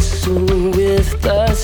wrestle with the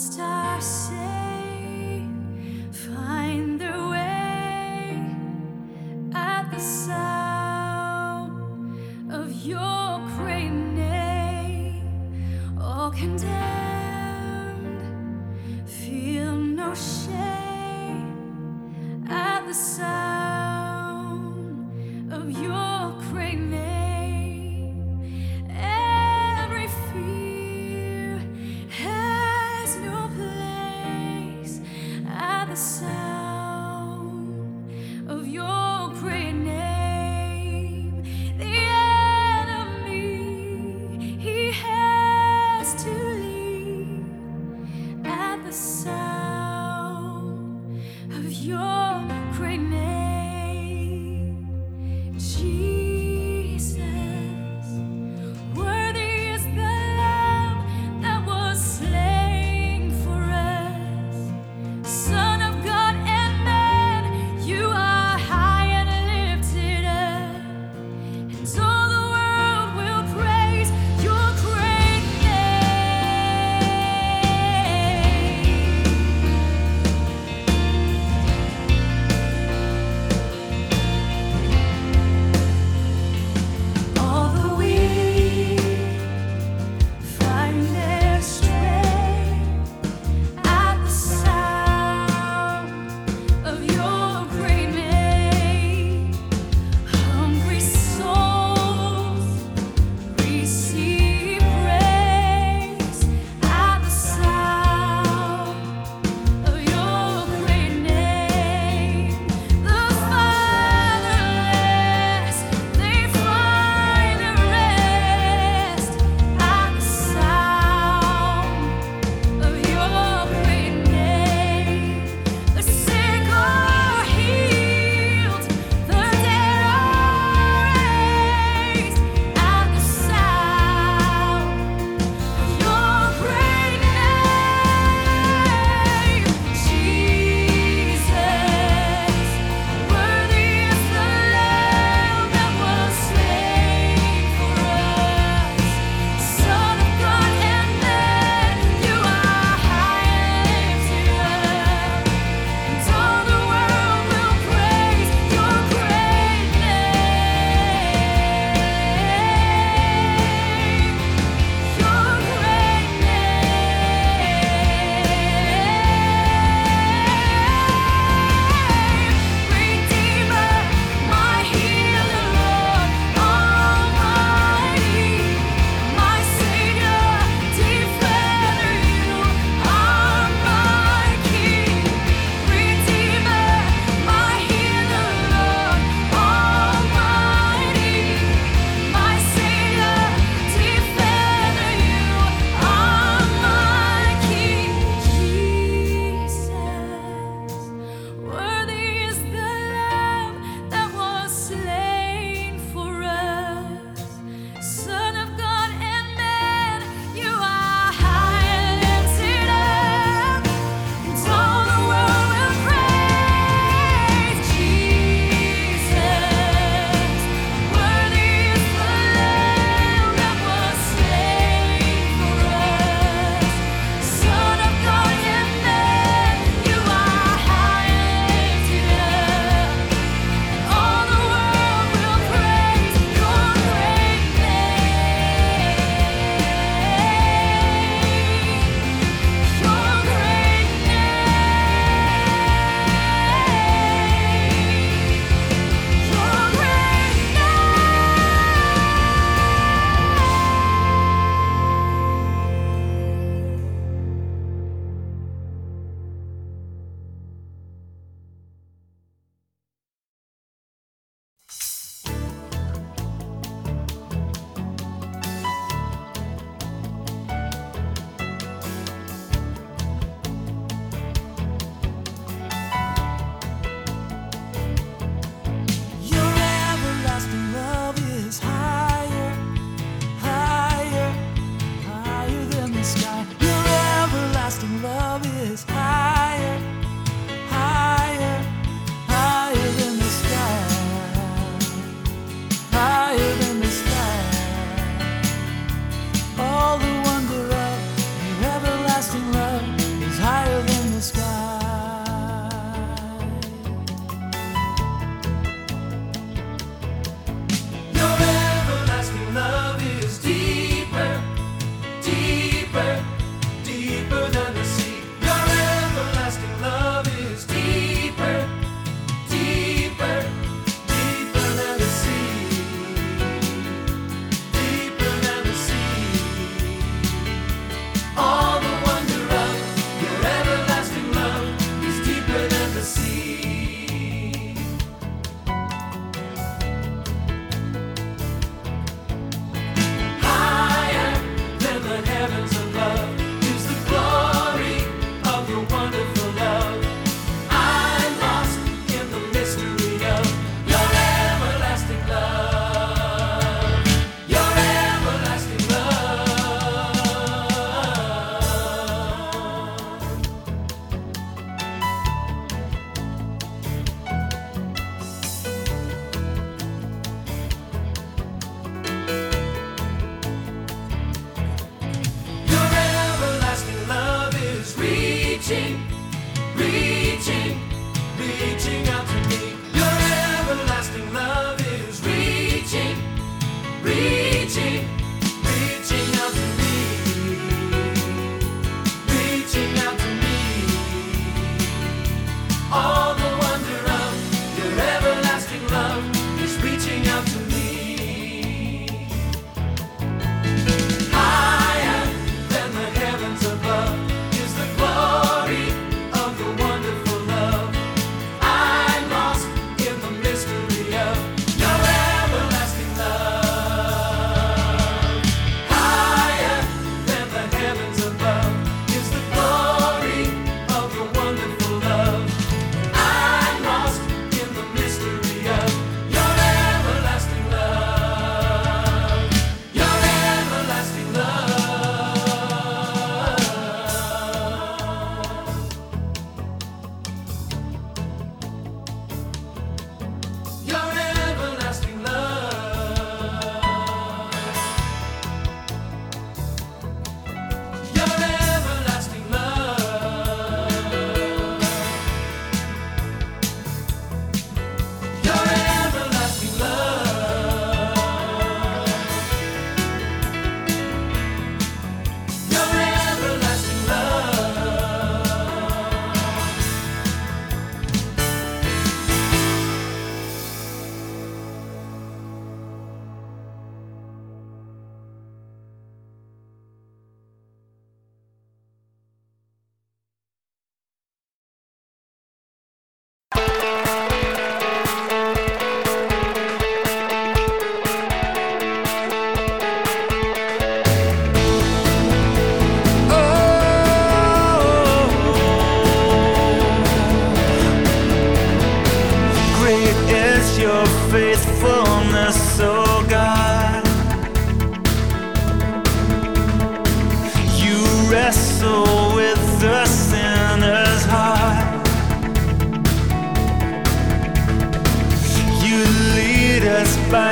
Lost are beside.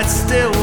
Still